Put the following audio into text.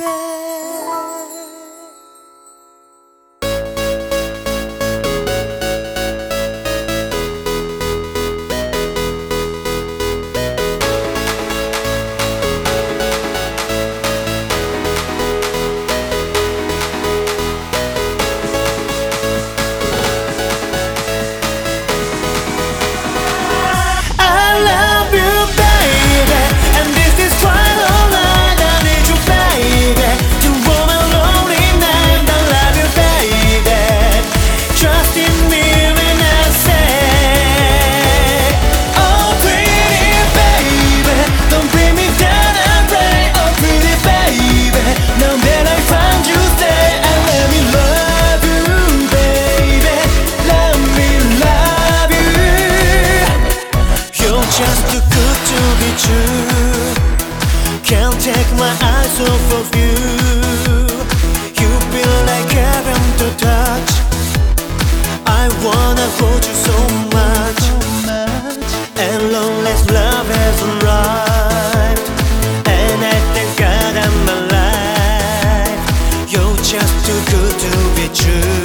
I good to be true Can't take my eyes off of you. You feel like heaven to touch. I wanna hold you so much. And loneless love has arrived And I thank God I'm alive. You're just too good to be true.